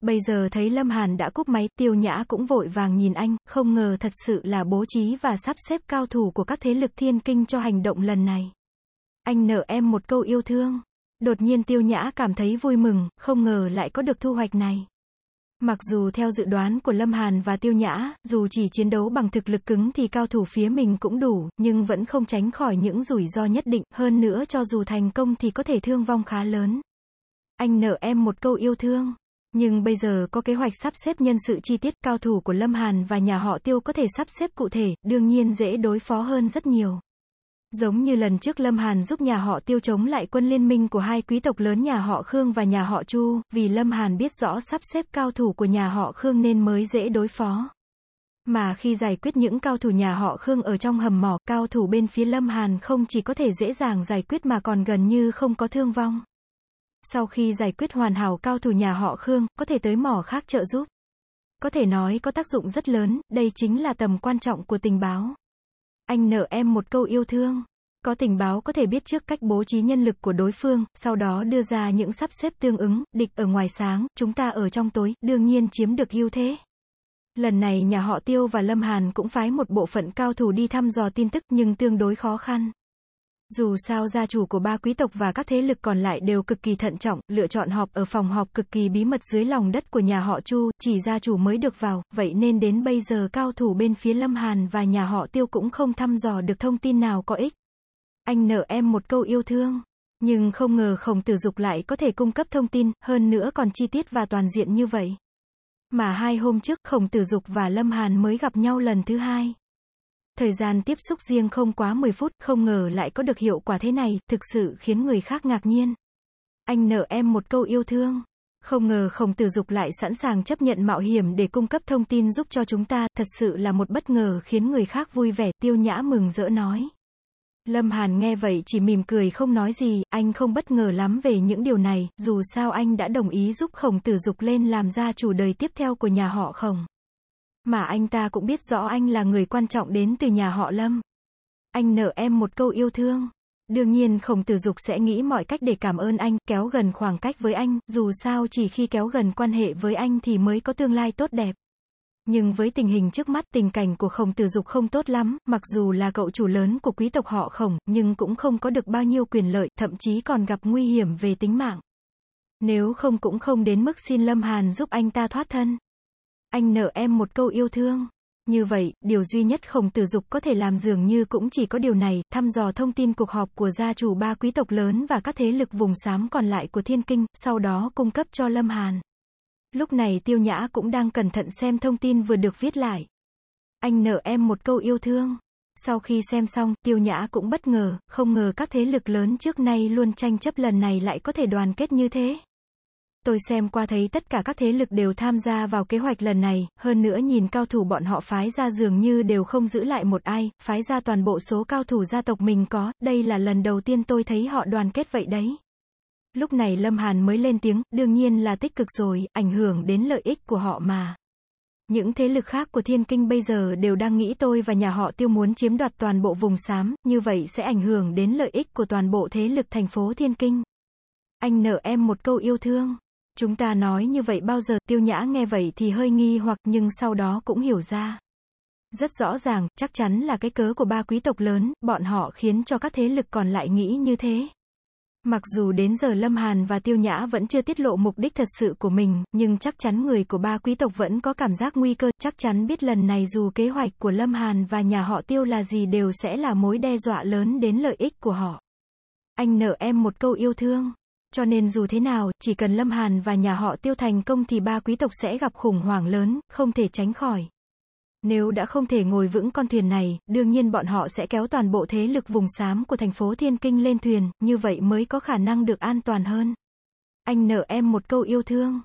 Bây giờ thấy Lâm Hàn đã cúp máy, tiêu nhã cũng vội vàng nhìn anh, không ngờ thật sự là bố trí và sắp xếp cao thủ của các thế lực thiên kinh cho hành động lần này. Anh nợ em một câu yêu thương. Đột nhiên tiêu nhã cảm thấy vui mừng, không ngờ lại có được thu hoạch này. Mặc dù theo dự đoán của Lâm Hàn và Tiêu Nhã, dù chỉ chiến đấu bằng thực lực cứng thì cao thủ phía mình cũng đủ, nhưng vẫn không tránh khỏi những rủi ro nhất định, hơn nữa cho dù thành công thì có thể thương vong khá lớn. Anh nợ em một câu yêu thương. Nhưng bây giờ có kế hoạch sắp xếp nhân sự chi tiết, cao thủ của Lâm Hàn và nhà họ Tiêu có thể sắp xếp cụ thể, đương nhiên dễ đối phó hơn rất nhiều. Giống như lần trước Lâm Hàn giúp nhà họ Tiêu chống lại quân liên minh của hai quý tộc lớn nhà họ Khương và nhà họ Chu, vì Lâm Hàn biết rõ sắp xếp cao thủ của nhà họ Khương nên mới dễ đối phó. Mà khi giải quyết những cao thủ nhà họ Khương ở trong hầm mỏ, cao thủ bên phía Lâm Hàn không chỉ có thể dễ dàng giải quyết mà còn gần như không có thương vong. Sau khi giải quyết hoàn hảo cao thủ nhà họ Khương, có thể tới mỏ khác trợ giúp. Có thể nói có tác dụng rất lớn, đây chính là tầm quan trọng của tình báo. Anh nợ em một câu yêu thương. Có tình báo có thể biết trước cách bố trí nhân lực của đối phương, sau đó đưa ra những sắp xếp tương ứng, địch ở ngoài sáng, chúng ta ở trong tối, đương nhiên chiếm được ưu thế. Lần này nhà họ Tiêu và Lâm Hàn cũng phái một bộ phận cao thủ đi thăm dò tin tức nhưng tương đối khó khăn. Dù sao gia chủ của ba quý tộc và các thế lực còn lại đều cực kỳ thận trọng, lựa chọn họp ở phòng họp cực kỳ bí mật dưới lòng đất của nhà họ Chu, chỉ gia chủ mới được vào, vậy nên đến bây giờ cao thủ bên phía Lâm Hàn và nhà họ Tiêu cũng không thăm dò được thông tin nào có ích. Anh nợ em một câu yêu thương. Nhưng không ngờ khổng tử dục lại có thể cung cấp thông tin, hơn nữa còn chi tiết và toàn diện như vậy. Mà hai hôm trước khổng tử dục và Lâm Hàn mới gặp nhau lần thứ hai. Thời gian tiếp xúc riêng không quá 10 phút, không ngờ lại có được hiệu quả thế này, thực sự khiến người khác ngạc nhiên. Anh nợ em một câu yêu thương. Không ngờ khổng tử dục lại sẵn sàng chấp nhận mạo hiểm để cung cấp thông tin giúp cho chúng ta, thật sự là một bất ngờ khiến người khác vui vẻ, tiêu nhã mừng rỡ nói. Lâm Hàn nghe vậy chỉ mỉm cười không nói gì, anh không bất ngờ lắm về những điều này, dù sao anh đã đồng ý giúp khổng tử dục lên làm gia chủ đời tiếp theo của nhà họ khổng. Mà anh ta cũng biết rõ anh là người quan trọng đến từ nhà họ Lâm. Anh nợ em một câu yêu thương. Đương nhiên khổng tử dục sẽ nghĩ mọi cách để cảm ơn anh, kéo gần khoảng cách với anh, dù sao chỉ khi kéo gần quan hệ với anh thì mới có tương lai tốt đẹp. Nhưng với tình hình trước mắt, tình cảnh của khổng tử dục không tốt lắm, mặc dù là cậu chủ lớn của quý tộc họ khổng, nhưng cũng không có được bao nhiêu quyền lợi, thậm chí còn gặp nguy hiểm về tính mạng. Nếu không cũng không đến mức xin Lâm Hàn giúp anh ta thoát thân. Anh nợ em một câu yêu thương. Như vậy, điều duy nhất khổng tử dục có thể làm dường như cũng chỉ có điều này, thăm dò thông tin cuộc họp của gia chủ ba quý tộc lớn và các thế lực vùng xám còn lại của thiên kinh, sau đó cung cấp cho Lâm Hàn. Lúc này tiêu nhã cũng đang cẩn thận xem thông tin vừa được viết lại. Anh nợ em một câu yêu thương. Sau khi xem xong, tiêu nhã cũng bất ngờ, không ngờ các thế lực lớn trước nay luôn tranh chấp lần này lại có thể đoàn kết như thế. Tôi xem qua thấy tất cả các thế lực đều tham gia vào kế hoạch lần này, hơn nữa nhìn cao thủ bọn họ phái ra dường như đều không giữ lại một ai, phái ra toàn bộ số cao thủ gia tộc mình có, đây là lần đầu tiên tôi thấy họ đoàn kết vậy đấy. Lúc này Lâm Hàn mới lên tiếng, đương nhiên là tích cực rồi, ảnh hưởng đến lợi ích của họ mà. Những thế lực khác của thiên kinh bây giờ đều đang nghĩ tôi và nhà họ tiêu muốn chiếm đoạt toàn bộ vùng xám, như vậy sẽ ảnh hưởng đến lợi ích của toàn bộ thế lực thành phố thiên kinh. Anh nợ em một câu yêu thương. Chúng ta nói như vậy bao giờ, tiêu nhã nghe vậy thì hơi nghi hoặc nhưng sau đó cũng hiểu ra. Rất rõ ràng, chắc chắn là cái cớ của ba quý tộc lớn, bọn họ khiến cho các thế lực còn lại nghĩ như thế. Mặc dù đến giờ Lâm Hàn và Tiêu Nhã vẫn chưa tiết lộ mục đích thật sự của mình, nhưng chắc chắn người của ba quý tộc vẫn có cảm giác nguy cơ, chắc chắn biết lần này dù kế hoạch của Lâm Hàn và nhà họ Tiêu là gì đều sẽ là mối đe dọa lớn đến lợi ích của họ. Anh nợ em một câu yêu thương. Cho nên dù thế nào, chỉ cần Lâm Hàn và nhà họ tiêu thành công thì ba quý tộc sẽ gặp khủng hoảng lớn, không thể tránh khỏi. Nếu đã không thể ngồi vững con thuyền này, đương nhiên bọn họ sẽ kéo toàn bộ thế lực vùng xám của thành phố Thiên Kinh lên thuyền, như vậy mới có khả năng được an toàn hơn. Anh nợ em một câu yêu thương.